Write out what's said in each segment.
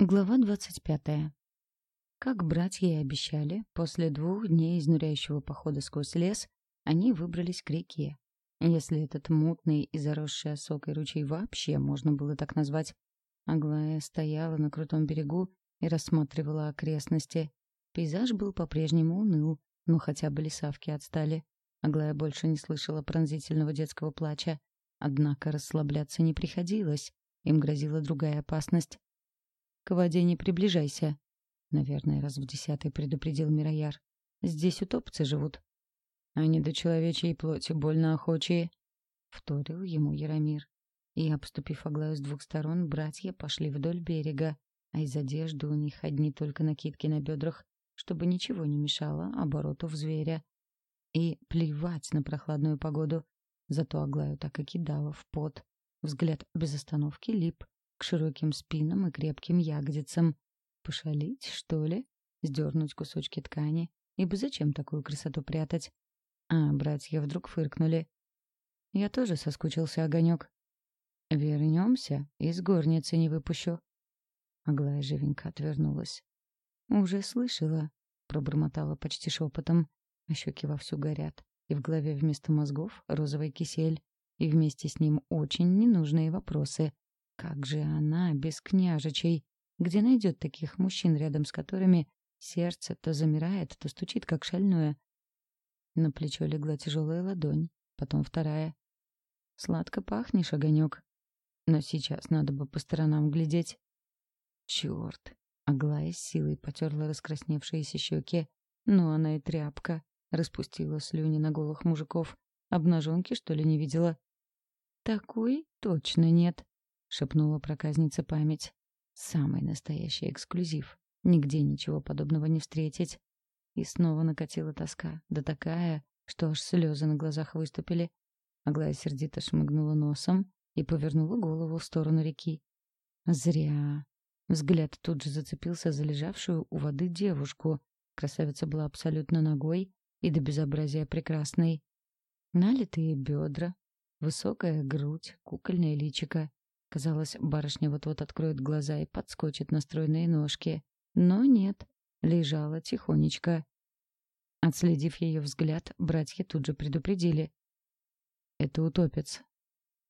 Глава двадцать пятая. Как братья и обещали, после двух дней изнуряющего похода сквозь лес они выбрались к реке. Если этот мутный и заросший осокой ручей вообще можно было так назвать. Аглая стояла на крутом берегу и рассматривала окрестности. Пейзаж был по-прежнему уныл, но хотя бы лесавки отстали. Аглая больше не слышала пронзительного детского плача. Однако расслабляться не приходилось. Им грозила другая опасность. «К воде не приближайся», — наверное, раз в десятый предупредил Мирояр. «Здесь утопцы живут». «Они до человечьей плоти больно охочие», — вторил ему Яромир. И, обступив Аглаю с двух сторон, братья пошли вдоль берега, а из одежды у них одни только накидки на бедрах, чтобы ничего не мешало обороту в зверя. И плевать на прохладную погоду. Зато Аглаю так и кидала в пот. Взгляд без остановки лип широким спинам и крепким ягодицам. Пошалить, что ли? Сдернуть кусочки ткани? Ибо зачем такую красоту прятать? А братья вдруг фыркнули. Я тоже соскучился, огонек. Вернемся, из горницы не выпущу. Аглая живенько отвернулась. Уже слышала, пробормотала почти шепотом, а щеки вовсю горят, и в голове вместо мозгов розовый кисель, и вместе с ним очень ненужные вопросы. Как же она без княжичей? Где найдет таких мужчин, рядом с которыми сердце то замирает, то стучит, как шальное? На плечо легла тяжелая ладонь, потом вторая. Сладко пахнешь, огонек. Но сейчас надо бы по сторонам глядеть. Черт! Аглая с силой потерла раскрасневшиеся щеки. Ну, она и тряпка. Распустила слюни на голых мужиков. Обнаженки, что ли, не видела? Такой точно нет шепнула проказница память. Самый настоящий эксклюзив. Нигде ничего подобного не встретить. И снова накатила тоска, да такая, что аж слезы на глазах выступили. Аглая сердито шмыгнула носом и повернула голову в сторону реки. Зря. Взгляд тут же зацепился за лежавшую у воды девушку. Красавица была абсолютно ногой и до безобразия прекрасной. Налитые бедра, высокая грудь, кукольное личико, Казалось, барышня вот-вот откроет глаза и подскочит на стройные ножки. Но нет, лежала тихонечко. Отследив ее взгляд, братья тут же предупредили. «Это утопец.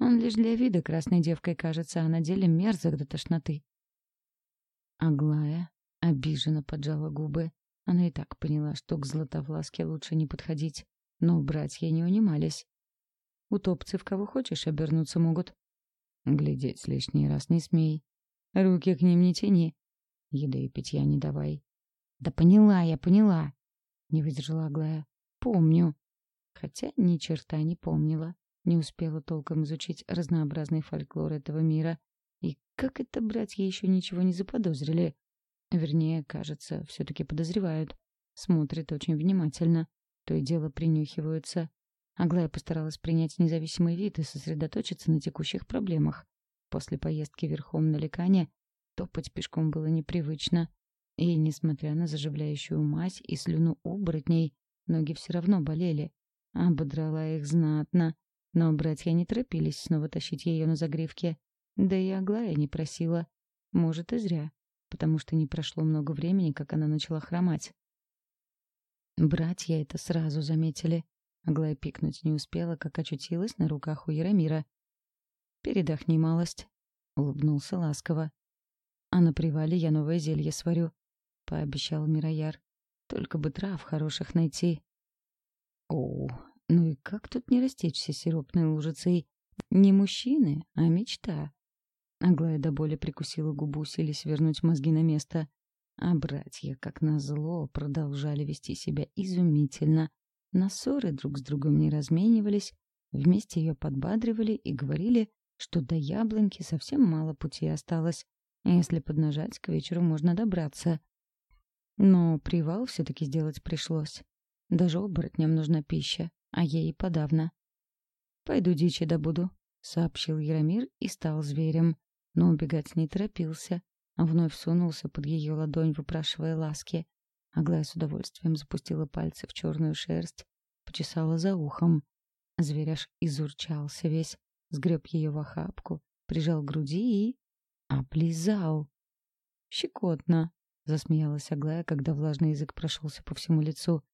Он лишь для вида красной девкой кажется, а на деле мерзок до тошноты». Аглая обиженно поджала губы. Она и так поняла, что к Златовласке лучше не подходить. Но братья не унимались. Утопцы в кого хочешь обернуться могут. Глядеть лишний раз не смей. Руки к ним не тяни. Еды и питья не давай. Да поняла я, поняла. Не выдержала Аглая. Помню. Хотя ни черта не помнила. Не успела толком изучить разнообразный фольклор этого мира. И как это братья еще ничего не заподозрили? Вернее, кажется, все-таки подозревают. Смотрят очень внимательно. То и дело принюхиваются. Аглая постаралась принять независимый вид и сосредоточиться на текущих проблемах. После поездки верхом на Ликане топать пешком было непривычно. И, несмотря на заживляющую мазь и слюну оборотней, ноги все равно болели. Ободрала их знатно. Но братья не торопились снова тащить ее на загривке. Да и Аглая не просила. Может, и зря, потому что не прошло много времени, как она начала хромать. Братья это сразу заметили. Аглая пикнуть не успела, как очутилась на руках у Яромира. «Передохни малость», — улыбнулся ласково. «А на привале я новое зелье сварю», — пообещал Мирояр. «Только бы трав хороших найти». «О, ну и как тут не растечься сиропной лужицей? Не мужчины, а мечта». Аглая до боли прикусила губу, силясь вернуть мозги на место. А братья, как назло, продолжали вести себя изумительно. На ссоры друг с другом не разменивались, вместе ее подбадривали и говорили, что до яблоньки совсем мало пути осталось. Если поднажать, к вечеру можно добраться. Но привал все-таки сделать пришлось. Даже оборотням нужна пища, а ей подавно. «Пойду дичи добуду», — сообщил Яромир и стал зверем. Но убегать не торопился, а вновь сунулся под ее ладонь, выпрашивая ласки. Аглая с удовольствием запустила пальцы в черную шерсть, почесала за ухом. Зверь аж изурчался весь, сгреб ее в охапку, прижал к груди и... облизал. щекотно», — засмеялась Аглая, когда влажный язык прошелся по всему лицу.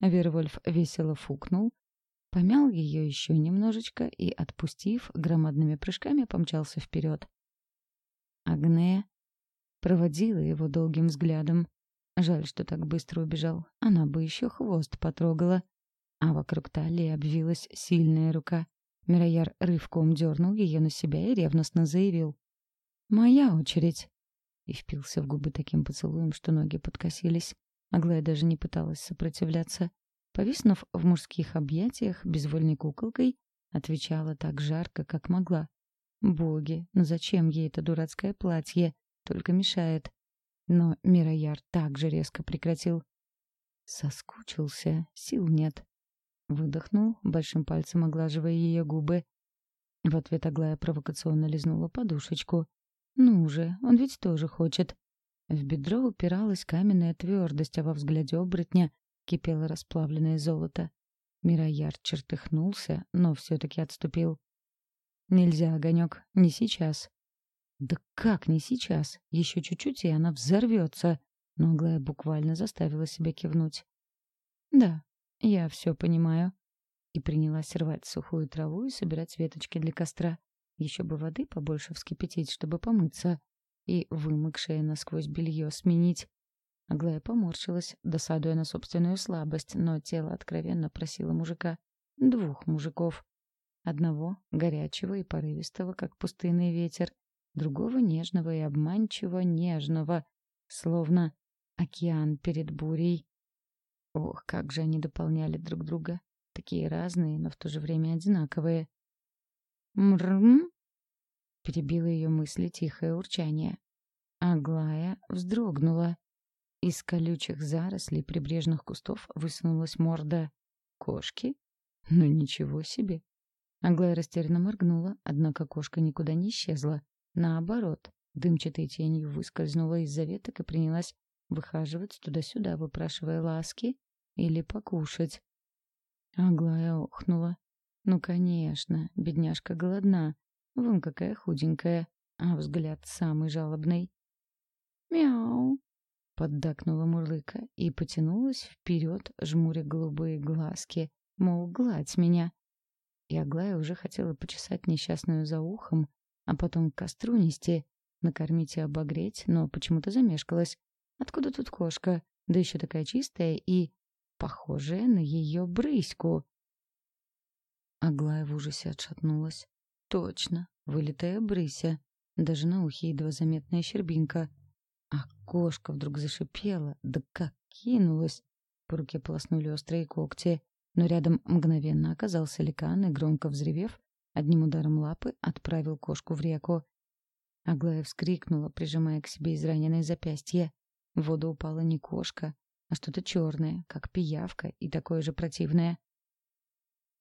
Вервольф весело фукнул, помял ее еще немножечко и, отпустив, громадными прыжками помчался вперед. Агнея проводила его долгим взглядом. Жаль, что так быстро убежал. Она бы еще хвост потрогала. А вокруг талии обвилась сильная рука. Мирояр рывком дернул ее на себя и ревностно заявил. «Моя очередь!» И впился в губы таким поцелуем, что ноги подкосились. Аглая даже не пыталась сопротивляться. Повиснув в мужских объятиях безвольной куколкой, отвечала так жарко, как могла. «Боги, ну зачем ей это дурацкое платье? Только мешает». Но Мирояр так же резко прекратил. Соскучился, сил нет. Выдохнул, большим пальцем оглаживая ее губы. В ответ Аглая провокационно лизнула подушечку. «Ну же, он ведь тоже хочет». В бедро упиралась каменная твердость, а во взгляде оборотня кипело расплавленное золото. Мирояр чертыхнулся, но все-таки отступил. «Нельзя, Огонек, не сейчас». «Да как не сейчас? Еще чуть-чуть, и она взорвется!» Но Аглая буквально заставила себя кивнуть. «Да, я все понимаю. И принялась рвать сухую траву и собирать веточки для костра. Еще бы воды побольше вскипятить, чтобы помыться. И вымокшее насквозь белье сменить. Аглая поморщилась, досадуя на собственную слабость, но тело откровенно просило мужика. Двух мужиков. Одного, горячего и порывистого, как пустынный ветер. Другого, нежного и обманчиво нежного, словно океан перед бурей. Ох, как же они дополняли друг друга. Такие разные, но в то же время одинаковые. «Мрм?» — перебило ее мысли тихое урчание. Аглая вздрогнула. Из колючих зарослей прибрежных кустов высунулась морда кошки. Ну ничего себе. Аглая растерянно моргнула, однако кошка никуда не исчезла. Наоборот, дымчатой тенью выскользнула из-за веток и принялась выхаживать туда-сюда, выпрашивая ласки или покушать. Аглая охнула. Ну, конечно, бедняжка голодна. Вон какая худенькая, а взгляд самый жалобный. «Мяу!» — поддакнула Мурлыка и потянулась вперед, жмуря голубые глазки, мол, гладь меня. И Аглая уже хотела почесать несчастную за ухом, а потом к костру нести, накормить и обогреть, но почему-то замешкалась. Откуда тут кошка? Да еще такая чистая и похожая на ее брыську. Аглая в ужасе отшатнулась. Точно, вылитая брыся. Даже на ухе едва заметная щербинка. А кошка вдруг зашипела, да как кинулась. По руке полоснули острые когти, но рядом мгновенно оказался ликан и, громко взревев, одним ударом лапы отправил кошку в реку. Аглая вскрикнула, прижимая к себе израненное запястье. В воду упала не кошка, а что-то черное, как пиявка, и такое же противное.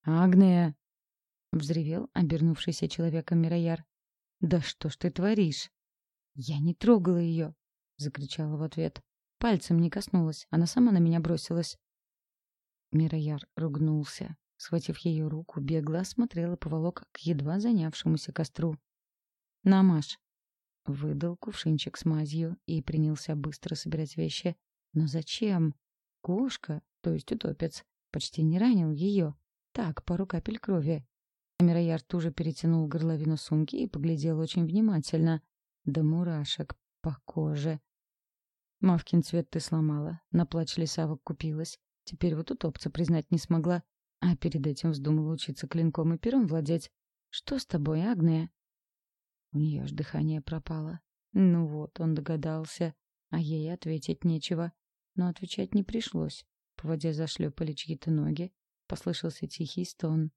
«Агния!» — взревел обернувшийся человеком Мирояр. «Да что ж ты творишь?» «Я не трогала ее!» — закричала в ответ. Пальцем не коснулась, она сама на меня бросилась. Мирояр ругнулся. Схватив ее руку, бегло осмотрела поволок к едва занявшемуся костру. «Намаш!» Выдал кувшинчик с мазью и принялся быстро собирать вещи. Но зачем? Кошка, то есть утопец, почти не ранил ее. Так, пару капель крови. Амирояр тоже перетянул горловину сумки и поглядел очень внимательно. Да мурашек по коже. Мавкин цвет ты сломала, на плач лесавок купилась. Теперь вот утопца признать не смогла. А перед этим вздумала учиться клинком и пером владеть. Что с тобой, Агния? У нее аж дыхание пропало. Ну вот, он догадался, а ей ответить нечего. Но отвечать не пришлось. По воде зашлепали чьи-то ноги, послышался тихий стон.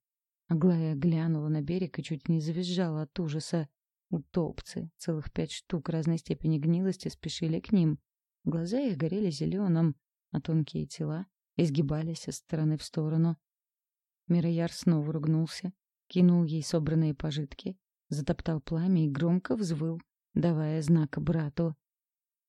Аглая глянула на берег и чуть не завизжала от ужаса. Утопцы, целых пять штук разной степени гнилости, спешили к ним. Глаза их горели зеленым, а тонкие тела изгибались из стороны в сторону. Мирояр снова ругнулся, кинул ей собранные пожитки, затоптал пламя и громко взвыл, давая знак брату.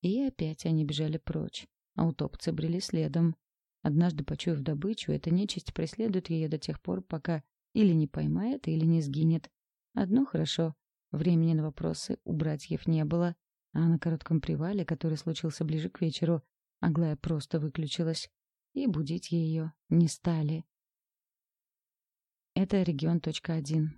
И опять они бежали прочь, а утопцы брели следом. Однажды, почуяв добычу, эта нечисть преследует ее до тех пор, пока или не поймает, или не сгинет. Одно хорошо — времени на вопросы у братьев не было. А на коротком привале, который случился ближе к вечеру, Аглая просто выключилась. И будить ее не стали. Это регион точка один.